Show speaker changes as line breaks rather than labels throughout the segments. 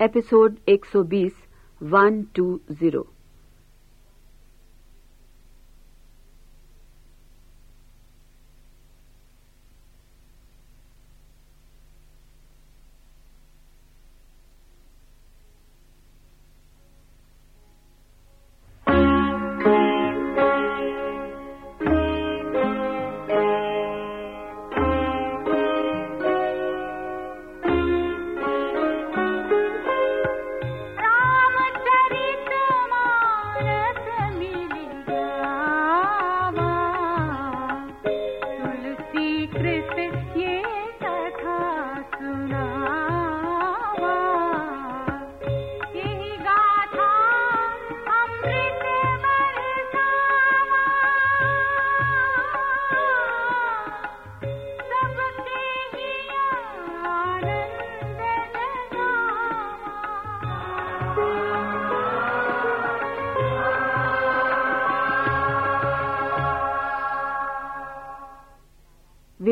Episode 120 120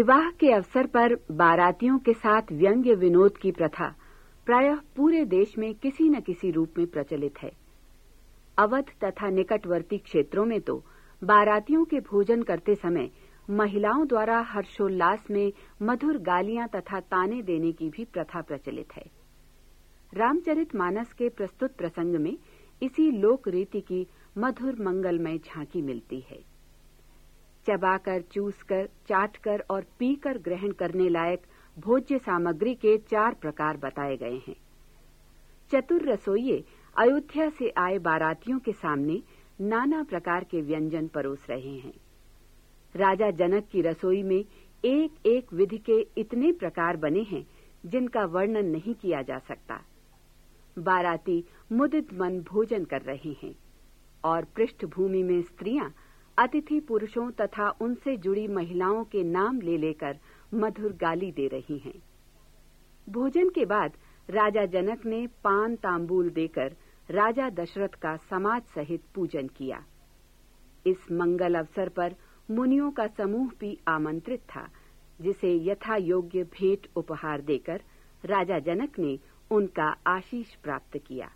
विवाह के अवसर पर बारातियों के साथ व्यंग्य विनोद की प्रथा प्रायः पूरे देश में किसी न किसी रूप में प्रचलित है। अवध तथा निकटवर्ती क्षेत्रों में तो बारातियों के भोजन करते समय महिलाओं द्वारा हर्षोल्लास में मधुर गालियाँ तथा ताने देने की भी प्रथा प्रचलित है। रामचरित मानस के प्रस्तुत प्रसंग में इसी लोक रीति की मधुर मंगलमय झांकी मिलती है। चबाकर, चूसकर, चाटकर और पीकर ग्रहण करने लायक भोज्य सामग्री के चार प्रकार बताए गए हैं। चतुर रसोइये अयोध्या से आए बारातियों के सामने नाना प्रकार के व्यंजन परोस रहे हैं। राजा जनक की रसोई में एक एक विधि के इतने प्रकार बने हैं, जिनका वर्णन नहीं किया जा सकता। बाराती मुदित मन भोजन कर रहे हैं और पृष्ठभूमि में स्त्रियाँ अतिथि पुरुषों तथा उनसे जुड़ी महिलाओं के नाम ले लेकर मधुर गाली दे रही हैं। भोजन के बाद राजा जनक ने पान तांबूल देकर राजा दशरथ का समाज सहित पूजन किया। इस मंगल अवसर पर मुनियों का समूह भी आमंत्रित था, जिसे यथा योग्य भेंट उपहार देकर राजा जनक ने उनका आशीष प्राप्त किया।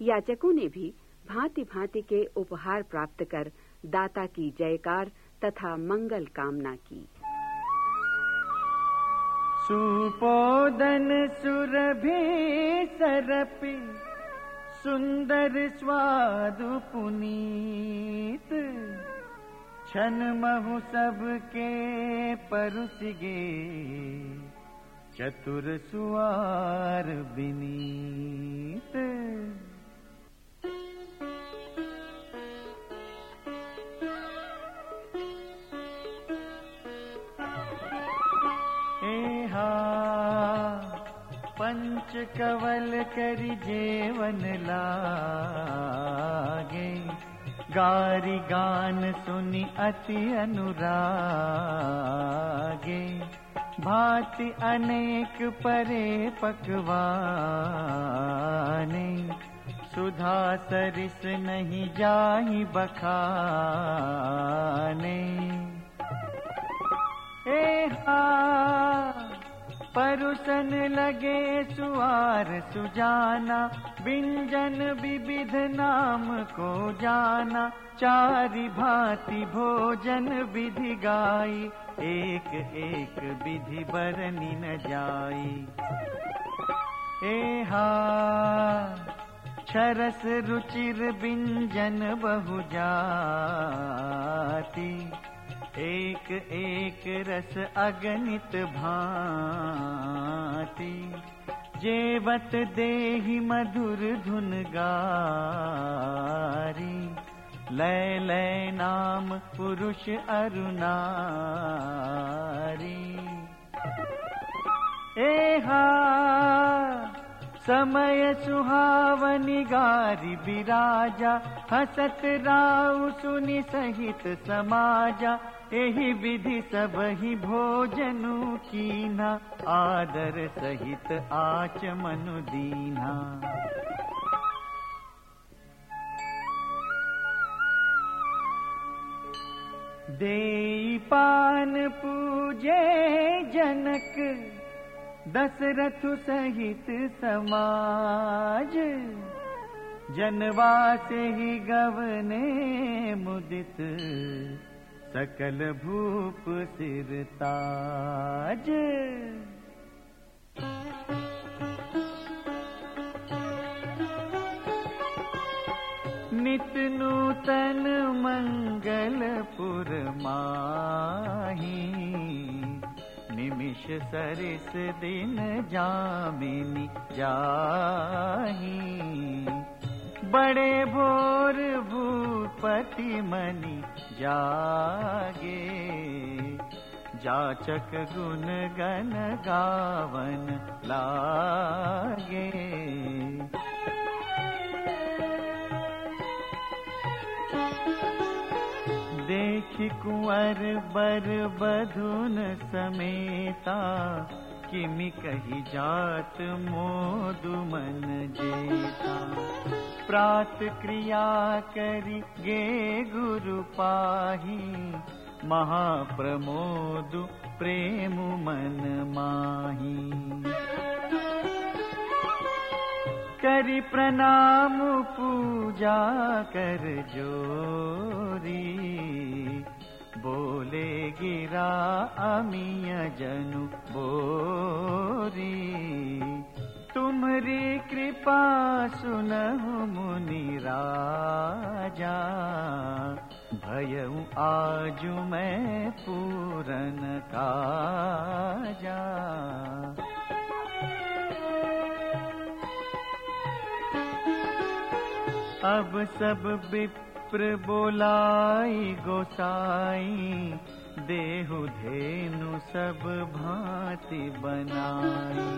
याचकों ने भी भांति भांति के उपहार प्राप्त कर दाता की जयकार तथा मंगल कामना की।
सुपोदन सुरभि सरपि सुंदर स्वादु पुनीत छन महु सबके परुसिगे चतुर सुवार बिनीत कवल करि जेवन लागे। गारी गान सुनि अति अनुरागे। भाति अनेक परे पकवाने। सुधा सरिस नहीं जाही बखाने। ए हा परुसन लगे सुवार सुजाना बिंजन विविध नाम को जाना चारि भांति भोजन विधि गाई एक एक विधि बरनी न जाई। ए हा छरस रुचिर बिंजन बहु जाती एक रस अगणित भांति जेवत देहि मधुर धुन गारी। लय लय नाम पुरुष अरुणारी। एहा समय सुहावनि गारि विराजा हसत राउ सुनि सहित समाजा एहि विधि सब ही भोजनु कीना आदर सहित आच मनु दीना। दे पान पूजे जनक दशरथ सहित समाज। जनवासे ही गवने मुदित सकल भूप सिरताज नित नूतन मंगलपुर माही निमिष सरिस दिन जामिनी जाही बड़े भोर भूपति मनी जागे। जाचक गुण गन गावन लागे। देख कुंवर बर बधुन समेता किमि कही जात मोदु मन जेता प्रात क्रिया करी गे गुरु पाही। महाप्रमोदु प्रेम मन माही। करी प्रणाम पूजा कर जोरी। बोले गिरा अमिय जनु बोरी तुम्हारी कृपा सुनहु मुनि राजा। भयऊ आजु मैं पूरन काजा अब सब विप्र बोलाई गोसाई, देहु धेनु सब भांति बनाई।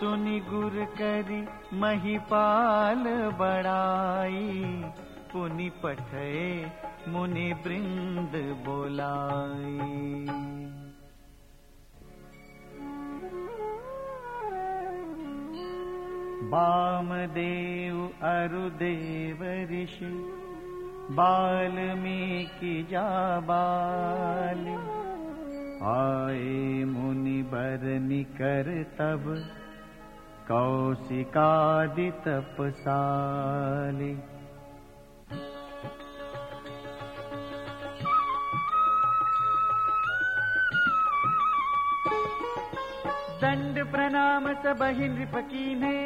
सुनि गुर करी महिपाल बड़ाई। पुनि पठे मुनि बृंद बोलाई। वामदेव अरुदेव ऋषि बाल्मीकि जाबाल आए मुनि बर निकर तब कौशिकादि तपसाली। दंड प्रणाम सब नृपकीने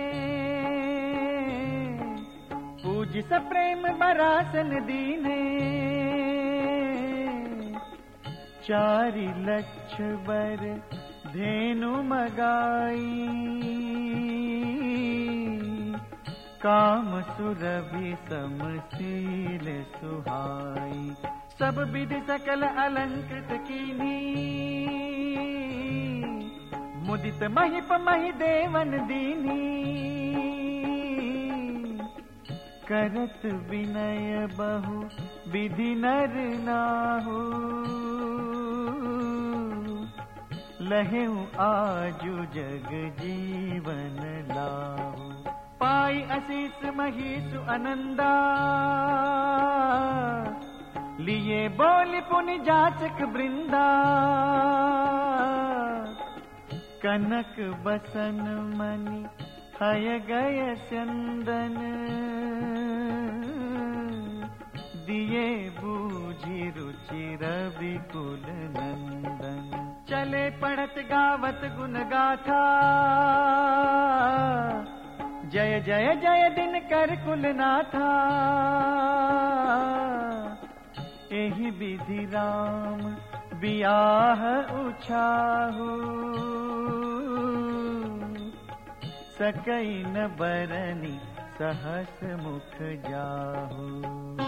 पूज स प्रेम बरासन दीने। चारि लक्ष बर धेनु मगाई। काम सुरभि समशील सुहाई। सब विधि सकल अलंकृत कीनी। मुदित महिप महि देवन दीनी। करत विनय बहु विधि नर नाहु लहेऊ, आजु जग जीवन लाहु। पाई असीस, महीसु, अनंदा। लिए बोल पुनि जाचक वृंदा। कनक बसन मणि हय गय चंदन। दिए बूझी रुचि रवि कुल नंदन। चले पढ़त गावत गुन गाथा। जय जय जय दिन कर कुल नाथा एहि विधि राम बियाह उछाहू। सकई न बरनी सहस मुख जाहू।